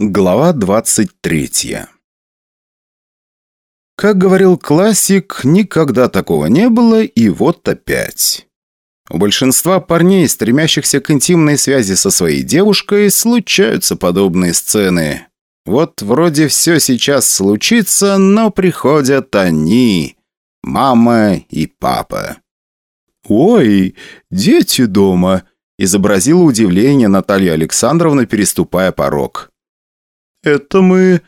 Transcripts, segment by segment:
Глава 23 Как говорил классик, никогда такого не было, и вот опять. У большинства парней, стремящихся к интимной связи со своей девушкой, случаются подобные сцены. Вот вроде все сейчас случится, но приходят они, мама и папа. «Ой, дети дома!» – изобразила удивление Наталья Александровна, переступая порог. «Это мы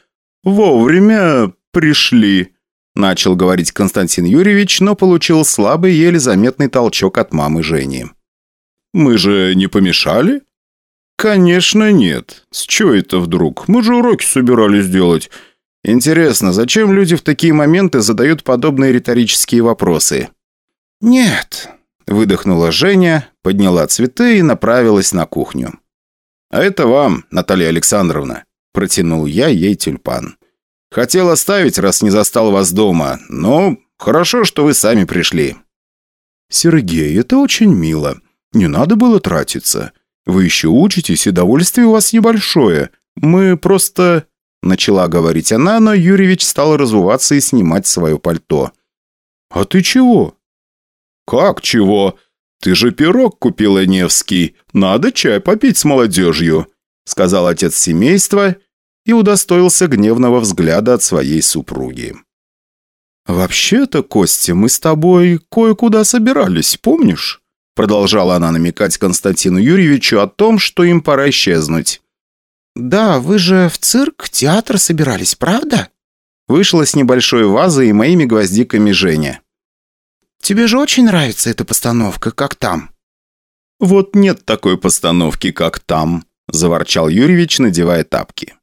вовремя пришли», – начал говорить Константин Юрьевич, но получил слабый, еле заметный толчок от мамы Жени. «Мы же не помешали?» «Конечно нет. С чего это вдруг? Мы же уроки собирались делать. Интересно, зачем люди в такие моменты задают подобные риторические вопросы?» «Нет», – выдохнула Женя, подняла цветы и направилась на кухню. «А это вам, Наталья Александровна», Протянул я ей тюльпан. «Хотел оставить, раз не застал вас дома, но хорошо, что вы сами пришли». «Сергей, это очень мило. Не надо было тратиться. Вы еще учитесь, и довольствие у вас небольшое. Мы просто...» Начала говорить она, но Юрьевич стал разуваться и снимать свое пальто. «А ты чего?» «Как чего? Ты же пирог купила Невский. Надо чай попить с молодежью», сказал отец семейства и удостоился гневного взгляда от своей супруги. «Вообще-то, Костя, мы с тобой кое-куда собирались, помнишь?» Продолжала она намекать Константину Юрьевичу о том, что им пора исчезнуть. «Да, вы же в цирк, театр собирались, правда?» Вышла с небольшой вазой и моими гвоздиками Женя. «Тебе же очень нравится эта постановка, как там?» «Вот нет такой постановки, как там», – заворчал Юрьевич, надевая тапки.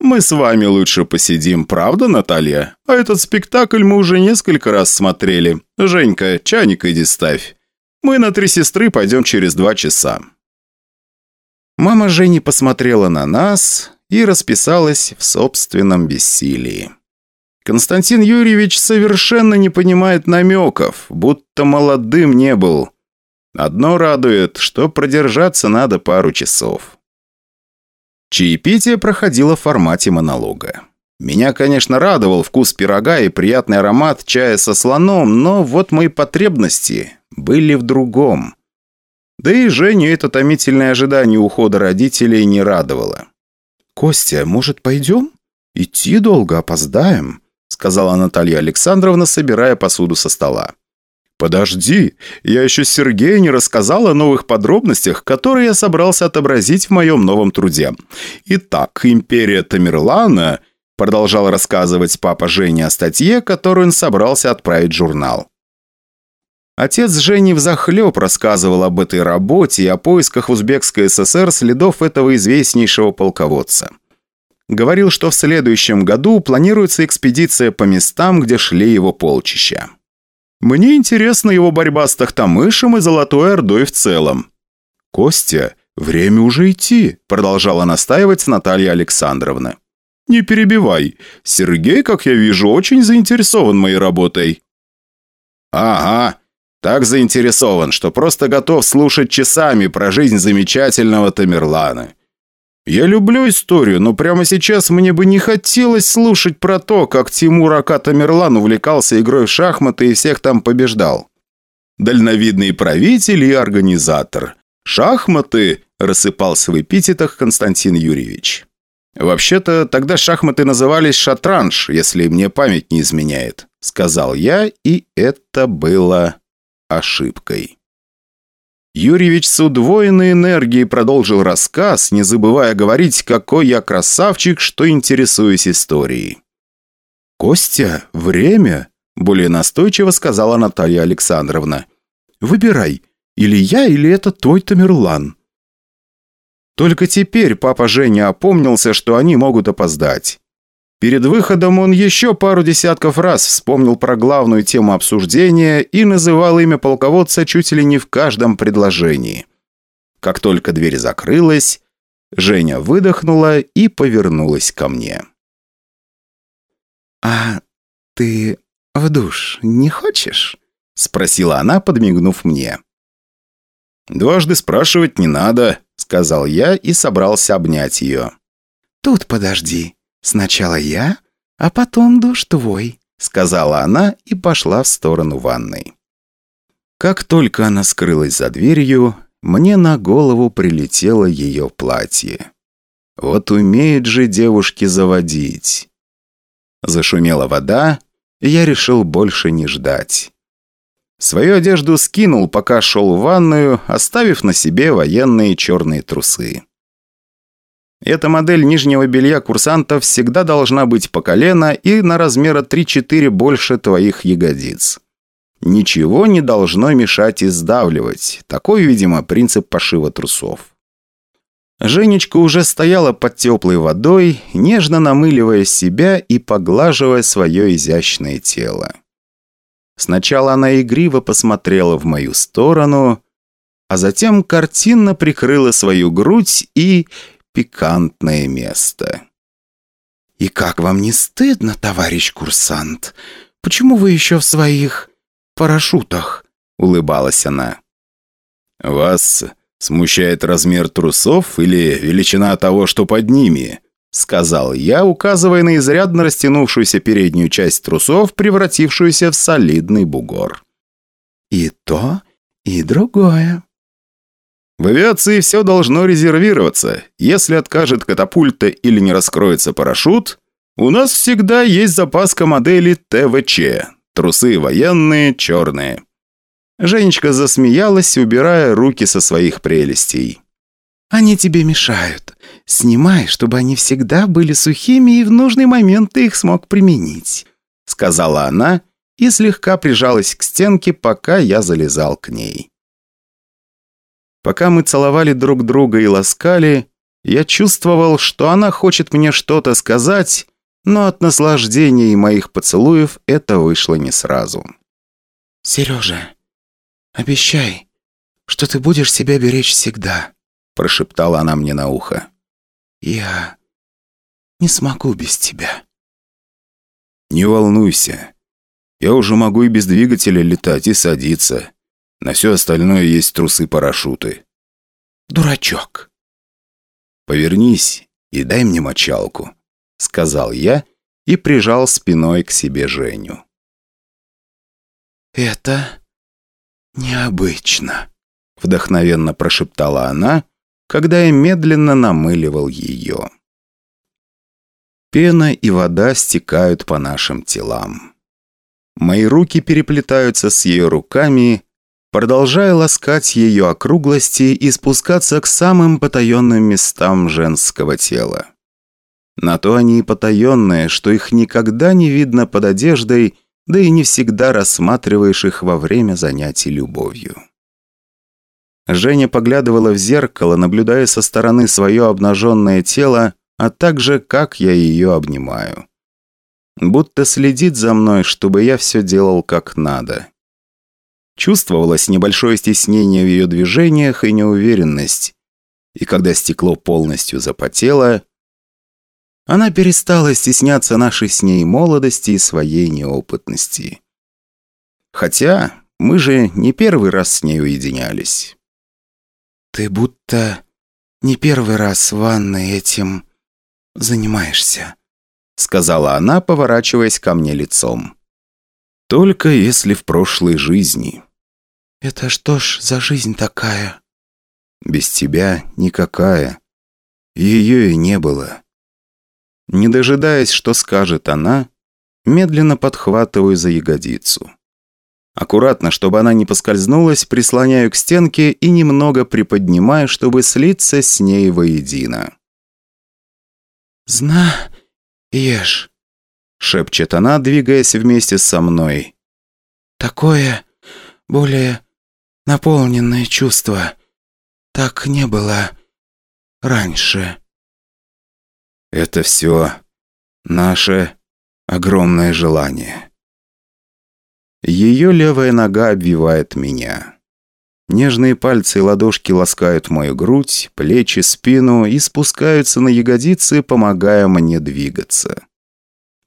«Мы с вами лучше посидим, правда, Наталья? А этот спектакль мы уже несколько раз смотрели. Женька, чайник иди ставь. Мы на три сестры пойдем через два часа». Мама Жени посмотрела на нас и расписалась в собственном бессилии. Константин Юрьевич совершенно не понимает намеков, будто молодым не был. Одно радует, что продержаться надо пару часов. Чаепитие проходило в формате монолога. Меня, конечно, радовал вкус пирога и приятный аромат чая со слоном, но вот мои потребности были в другом. Да и Женю это томительное ожидание ухода родителей не радовало. «Костя, может, пойдем? Идти долго, опоздаем», сказала Наталья Александровна, собирая посуду со стола. «Подожди, я еще Сергею не рассказал о новых подробностях, которые я собрался отобразить в моем новом труде. Итак, империя Тамерлана...» Продолжал рассказывать папа Женя о статье, которую он собрался отправить в журнал. Отец Жени взахлеб рассказывал об этой работе и о поисках в Узбекской ССР следов этого известнейшего полководца. Говорил, что в следующем году планируется экспедиция по местам, где шли его полчища. Мне интересна его борьба с Тахтамышем и Золотой Ордой в целом. Костя, время уже идти, продолжала настаивать Наталья Александровна. Не перебивай. Сергей, как я вижу, очень заинтересован моей работой. Ага, так заинтересован, что просто готов слушать часами про жизнь замечательного Тамерлана. Я люблю историю, но прямо сейчас мне бы не хотелось слушать про то, как Тимур Ака Тамерлан увлекался игрой в шахматы и всех там побеждал. Дальновидный правитель и организатор. Шахматы, рассыпался в эпитетах Константин Юрьевич. «Вообще-то тогда шахматы назывались шатранж, если мне память не изменяет», сказал я, и это было ошибкой. Юрьевич с удвоенной энергией продолжил рассказ, не забывая говорить, какой я красавчик, что интересуюсь историей. «Костя, время!» – более настойчиво сказала Наталья Александровна. «Выбирай, или я, или это твой Тамерлан». Только теперь папа Женя опомнился, что они могут опоздать. Перед выходом он еще пару десятков раз вспомнил про главную тему обсуждения и называл имя полководца чуть ли не в каждом предложении. Как только дверь закрылась, Женя выдохнула и повернулась ко мне. «А ты в душ не хочешь?» – спросила она, подмигнув мне. «Дважды спрашивать не надо», – сказал я и собрался обнять ее. «Тут подожди. Сначала я, а потом душ твой», — сказала она и пошла в сторону ванной. Как только она скрылась за дверью, мне на голову прилетело ее платье. Вот умеют же девушки заводить. Зашумела вода, и я решил больше не ждать. Свою одежду скинул, пока шел в ванную, оставив на себе военные черные трусы. Эта модель нижнего белья курсантов всегда должна быть по колено и на размера 3-4 больше твоих ягодиц. Ничего не должно мешать и сдавливать. Такой, видимо, принцип пошива трусов. Женечка уже стояла под теплой водой, нежно намыливая себя и поглаживая свое изящное тело. Сначала она игриво посмотрела в мою сторону, а затем картинно прикрыла свою грудь и пикантное место. «И как вам не стыдно, товарищ курсант? Почему вы еще в своих парашютах?» — улыбалась она. «Вас «Смущает размер трусов или величина того, что под ними?» Сказал я, указывая на изрядно растянувшуюся переднюю часть трусов, превратившуюся в солидный бугор. «И то, и другое». В авиации все должно резервироваться. Если откажет катапульта или не раскроется парашют, у нас всегда есть запаска модели ТВЧ. Трусы военные, черные. Женечка засмеялась, убирая руки со своих прелестей. «Они тебе мешают. Снимай, чтобы они всегда были сухими, и в нужный момент ты их смог применить», сказала она и слегка прижалась к стенке, пока я залезал к ней. Пока мы целовали друг друга и ласкали, я чувствовал, что она хочет мне что-то сказать, но от наслаждения и моих поцелуев это вышло не сразу. «Сережа, «Обещай, что ты будешь себя беречь всегда», – прошептала она мне на ухо. «Я не смогу без тебя». «Не волнуйся. Я уже могу и без двигателя летать и садиться. На все остальное есть трусы-парашюты». «Дурачок». «Повернись и дай мне мочалку», – сказал я и прижал спиной к себе Женю. «Это «Необычно», — вдохновенно прошептала она, когда я медленно намыливал ее. Пена и вода стекают по нашим телам. Мои руки переплетаются с ее руками, продолжая ласкать ее округлости и спускаться к самым потаенным местам женского тела. На то они и потаенные, что их никогда не видно под одеждой да и не всегда рассматриваешь их во время занятий любовью. Женя поглядывала в зеркало, наблюдая со стороны свое обнаженное тело, а также как я ее обнимаю. Будто следит за мной, чтобы я все делал как надо. Чувствовалось небольшое стеснение в ее движениях и неуверенность. И когда стекло полностью запотело, она перестала стесняться нашей с ней молодости и своей неопытности. Хотя мы же не первый раз с ней уединялись. «Ты будто не первый раз в ванной этим занимаешься», сказала она, поворачиваясь ко мне лицом. «Только если в прошлой жизни». «Это что ж за жизнь такая?» «Без тебя никакая. Ее и не было». Не дожидаясь, что скажет она, медленно подхватываю за ягодицу. Аккуратно, чтобы она не поскользнулась, прислоняю к стенке и немного приподнимаю, чтобы слиться с ней воедино. «Знаешь», — шепчет она, двигаясь вместе со мной. «Такое более наполненное чувство. Так не было раньше». Это все наше огромное желание. Ее левая нога обвивает меня. Нежные пальцы и ладошки ласкают мою грудь, плечи, спину и спускаются на ягодицы, помогая мне двигаться.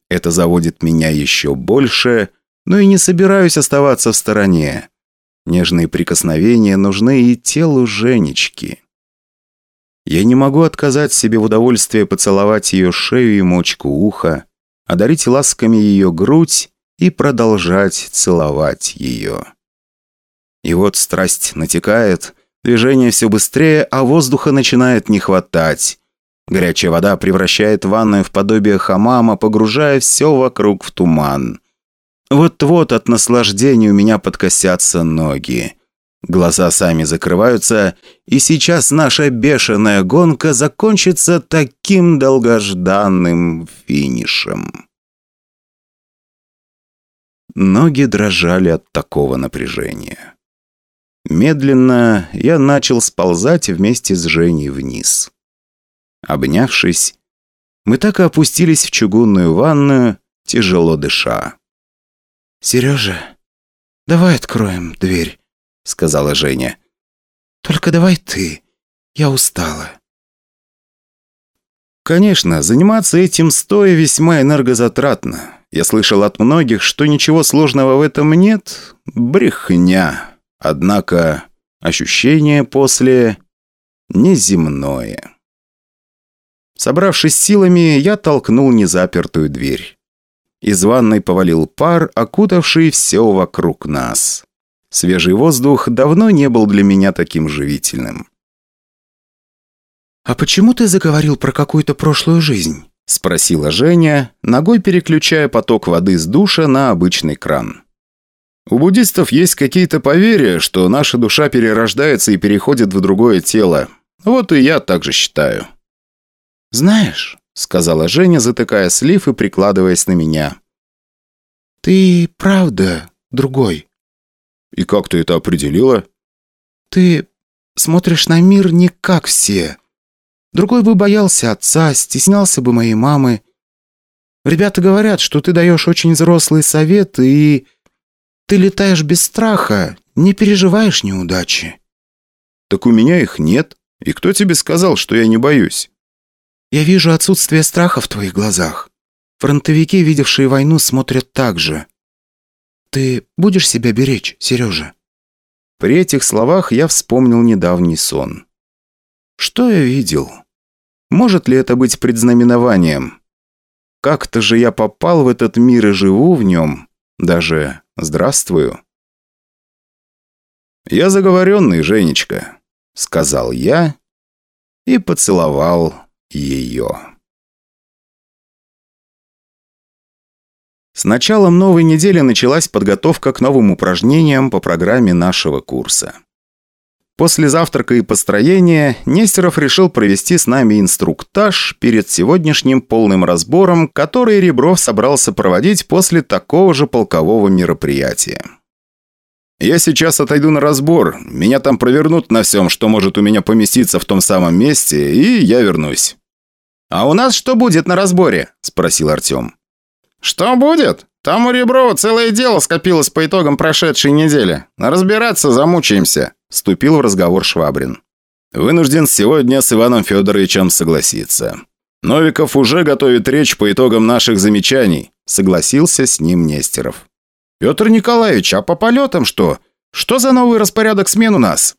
Это заводит меня еще больше, но и не собираюсь оставаться в стороне. Нежные прикосновения нужны и телу Женечки. Я не могу отказать себе в удовольствии поцеловать ее шею и мочку уха, одарить ласками ее грудь и продолжать целовать ее. И вот страсть натекает, движение все быстрее, а воздуха начинает не хватать. Горячая вода превращает ванную в подобие хамама, погружая все вокруг в туман. Вот-вот от наслаждения у меня подкосятся ноги. Глаза сами закрываются, и сейчас наша бешеная гонка закончится таким долгожданным финишем. Ноги дрожали от такого напряжения. Медленно я начал сползать вместе с Женей вниз. Обнявшись, мы так и опустились в чугунную ванную, тяжело дыша. «Сережа, давай откроем дверь», — сказала Женя. «Только давай ты, я устала». Конечно, заниматься этим стоя весьма энергозатратно. Я слышал от многих, что ничего сложного в этом нет. Брехня. Однако ощущение после неземное. Собравшись силами, я толкнул незапертую дверь. Из ванной повалил пар, окутавший все вокруг нас. Свежий воздух давно не был для меня таким живительным. «А почему ты заговорил про какую-то прошлую жизнь?» – спросила Женя, ногой переключая поток воды с душа на обычный кран. У буддистов есть какие-то поверья, что наша душа перерождается и переходит в другое тело. Вот и я так же считаю. «Знаешь», — сказала Женя, затыкая слив и прикладываясь на меня. «Ты правда другой». «И как ты это определила?» «Ты смотришь на мир не как все. Другой бы боялся отца, стеснялся бы моей мамы. Ребята говорят, что ты даешь очень взрослый совет, и ты летаешь без страха, не переживаешь неудачи». «Так у меня их нет. И кто тебе сказал, что я не боюсь?» Я вижу отсутствие страха в твоих глазах. Фронтовики, видевшие войну, смотрят так же. Ты будешь себя беречь, Сережа?» При этих словах я вспомнил недавний сон. Что я видел? Может ли это быть предзнаменованием? Как-то же я попал в этот мир и живу в нем. Даже здравствую. «Я заговоренный, Женечка», — сказал я и поцеловал ее. С началом новой недели началась подготовка к новым упражнениям по программе нашего курса. После завтрака и построения Нестеров решил провести с нами инструктаж перед сегодняшним полным разбором, который Ребров собрался проводить после такого же полкового мероприятия. Я сейчас отойду на разбор. Меня там провернут на всем, что может у меня поместиться в том самом месте, и я вернусь». «А у нас что будет на разборе?» – спросил Артем. «Что будет? Там у Реброва целое дело скопилось по итогам прошедшей недели. Разбираться замучаемся», – вступил в разговор Швабрин. «Вынужден сегодня с Иваном Федоровичем согласиться. Новиков уже готовит речь по итогам наших замечаний», – согласился с ним Нестеров. «Петр Николаевич, а по полетам что? Что за новый распорядок смен у нас?»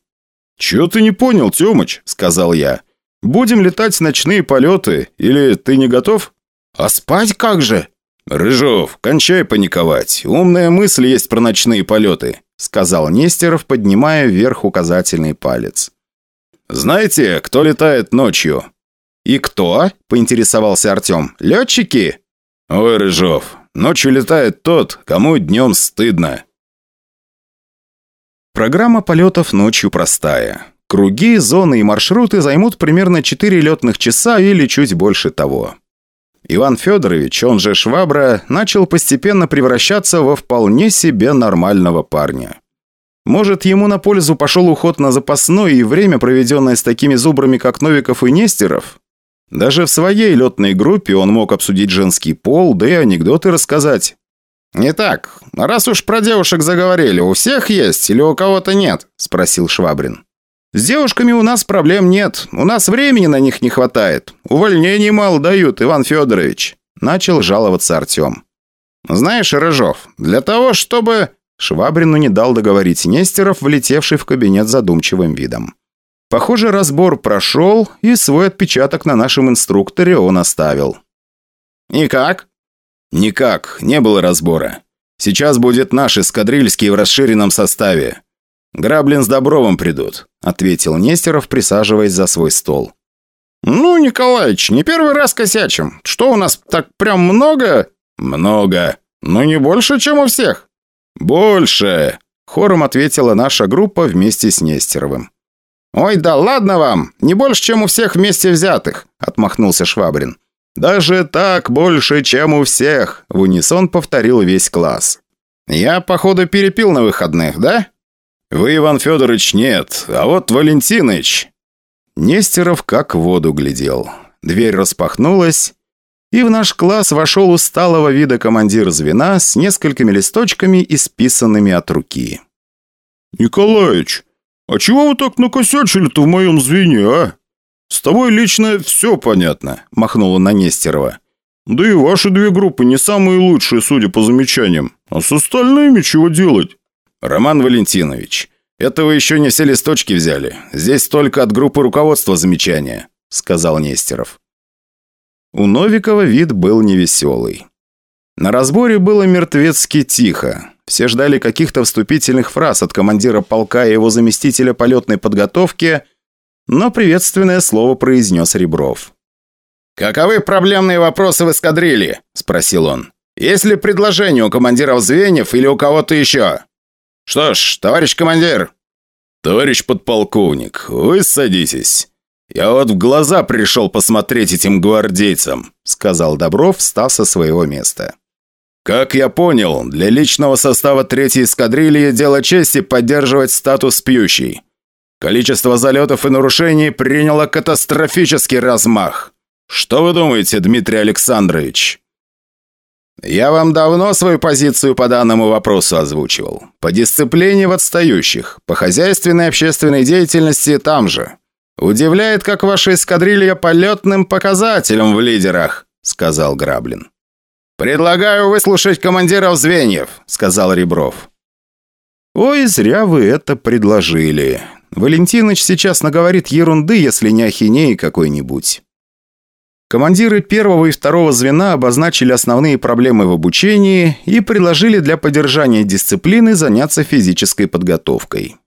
«Чего ты не понял, Тёмыч?» – сказал я. «Будем летать ночные полеты, или ты не готов?» «А спать как же?» «Рыжов, кончай паниковать. Умная мысль есть про ночные полеты», – сказал Нестеров, поднимая вверх указательный палец. «Знаете, кто летает ночью?» «И кто?» – поинтересовался Артем. «Летчики?» «Ой, Рыжов, Ночью летает тот, кому днем стыдно. Программа полетов ночью простая. Круги, зоны и маршруты займут примерно 4 летных часа или чуть больше того. Иван Федорович, он же Швабра, начал постепенно превращаться во вполне себе нормального парня. Может, ему на пользу пошел уход на запасной и время, проведенное с такими зубрами, как Новиков и Нестеров? Даже в своей летной группе он мог обсудить женский пол, да и анекдоты рассказать. «Итак, раз уж про девушек заговорили, у всех есть или у кого-то нет?» – спросил Швабрин. «С девушками у нас проблем нет. У нас времени на них не хватает. Увольнений мало дают, Иван Федорович», – начал жаловаться Артем. «Знаешь, Рыжов, для того, чтобы...» Швабрину не дал договорить Нестеров, влетевший в кабинет задумчивым видом. Похоже, разбор прошел, и свой отпечаток на нашем инструкторе он оставил. «И как?» «Никак, не было разбора. Сейчас будет наш эскадрильский в расширенном составе. Граблин с Добровым придут», — ответил Нестеров, присаживаясь за свой стол. «Ну, Николаич, не первый раз косячим. Что у нас, так прям много?» «Много. Но не больше, чем у всех». «Больше!» — хором ответила наша группа вместе с Нестеровым. «Ой, да ладно вам! Не больше, чем у всех вместе взятых!» — отмахнулся Швабрин. «Даже так больше, чем у всех!» — в унисон повторил весь класс. «Я, походу, перепил на выходных, да?» «Вы, Иван Федорович, нет, а вот Валентиныч...» Нестеров как в воду глядел. Дверь распахнулась, и в наш класс вошел усталого вида командир звена с несколькими листочками, исписанными от руки. «Николаич, а чего вы так накосячили-то в моем звене, а? С тобой лично все понятно», – махнула на Нестерова. «Да и ваши две группы не самые лучшие, судя по замечаниям. А с остальными чего делать?» «Роман Валентинович, это вы еще не все листочки взяли. Здесь только от группы руководства замечания», – сказал Нестеров. У Новикова вид был невеселый. На разборе было мертвецки тихо. Все ждали каких-то вступительных фраз от командира полка и его заместителя полетной подготовки, но приветственное слово произнес Ребров. «Каковы проблемные вопросы в эскадрилье?» – спросил он. «Есть ли предложение у командиров звеньев или у кого-то еще?» «Что ж, товарищ командир!» «Товарищ подполковник, вы садитесь. Я вот в глаза пришел посмотреть этим гвардейцам», сказал Добров, встав со своего места. «Как я понял, для личного состава третьей эскадрильи дело чести поддерживать статус пьющий. Количество залетов и нарушений приняло катастрофический размах. Что вы думаете, Дмитрий Александрович?» «Я вам давно свою позицию по данному вопросу озвучивал. По дисциплине в отстающих, по хозяйственной и общественной деятельности там же. Удивляет, как ваша эскадрилья полетным показателем в лидерах», — сказал Граблин. «Предлагаю выслушать командиров звеньев», — сказал Ребров. «Ой, зря вы это предложили. Валентиныч сейчас наговорит ерунды, если не ахинеи какой-нибудь». Командиры первого и второго звена обозначили основные проблемы в обучении и предложили для поддержания дисциплины заняться физической подготовкой.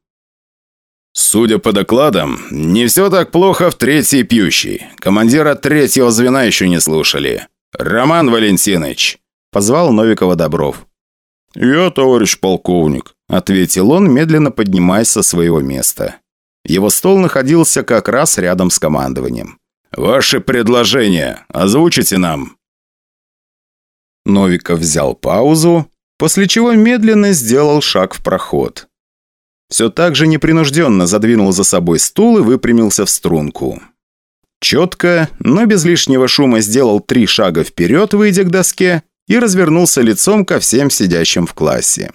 Судя по докладам, не все так плохо в третьей пьющей. Командира третьего звена еще не слушали. «Роман Валентинович!» – позвал Новикова Добров. «Я, товарищ полковник», – ответил он, медленно поднимаясь со своего места. Его стол находился как раз рядом с командованием. «Ваши предложения озвучите нам». Новиков взял паузу, после чего медленно сделал шаг в проход. Все так же непринужденно задвинул за собой стул и выпрямился в струнку. Четко, но без лишнего шума сделал три шага вперед, выйдя к доске, и развернулся лицом ко всем сидящим в классе.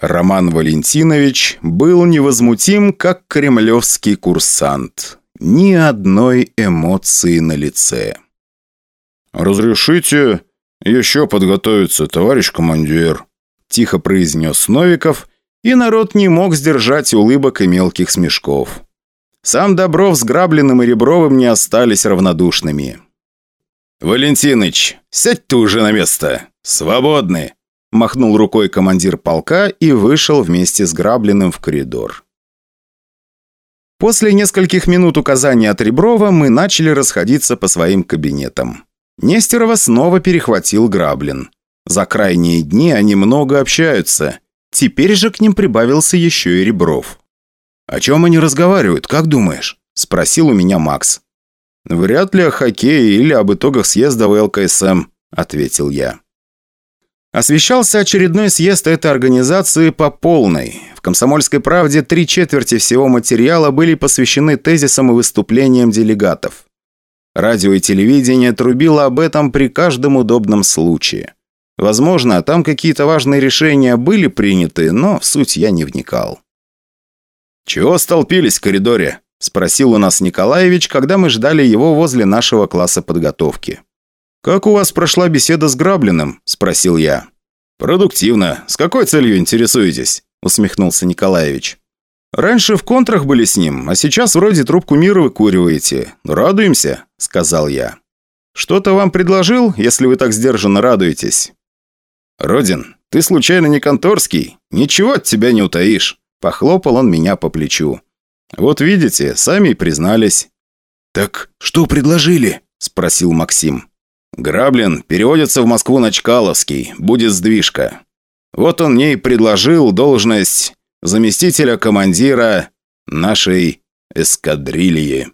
Роман Валентинович был невозмутим, как кремлевский курсант ни одной эмоции на лице. «Разрешите еще подготовиться, товарищ командир», тихо произнес Новиков, и народ не мог сдержать улыбок и мелких смешков. Сам Добров с Грабленным и Ребровым не остались равнодушными. «Валентиныч, сядь ты уже на место! Свободны!» Махнул рукой командир полка и вышел вместе с Грабленным в коридор. После нескольких минут указаний от Реброва мы начали расходиться по своим кабинетам. Нестерова снова перехватил Граблин. За крайние дни они много общаются. Теперь же к ним прибавился еще и Ребров. «О чем они разговаривают, как думаешь?» – спросил у меня Макс. «Вряд ли о хоккее или об итогах съезда в ЛКСМ», – ответил я. Освещался очередной съезд этой организации по полной. В «Комсомольской правде» три четверти всего материала были посвящены тезисам и выступлениям делегатов. Радио и телевидение трубило об этом при каждом удобном случае. Возможно, там какие-то важные решения были приняты, но в суть я не вникал. «Чего столпились в коридоре?» – спросил у нас Николаевич, когда мы ждали его возле нашего класса подготовки. «Как у вас прошла беседа с Грабленным?» – спросил я. «Продуктивно. С какой целью интересуетесь?» – усмехнулся Николаевич. Раньше в контрах были с ним, а сейчас вроде трубку мира выкуриваете. Радуемся», — сказал я. «Что-то вам предложил, если вы так сдержанно радуетесь?» «Родин, ты случайно не конторский? Ничего от тебя не утаишь», — похлопал он меня по плечу. «Вот видите, сами и признались». «Так что предложили?» – спросил Максим. «Граблин переводится в Москву на Чкаловский, будет сдвижка. Вот он мне и предложил должность заместителя командира нашей эскадрильи».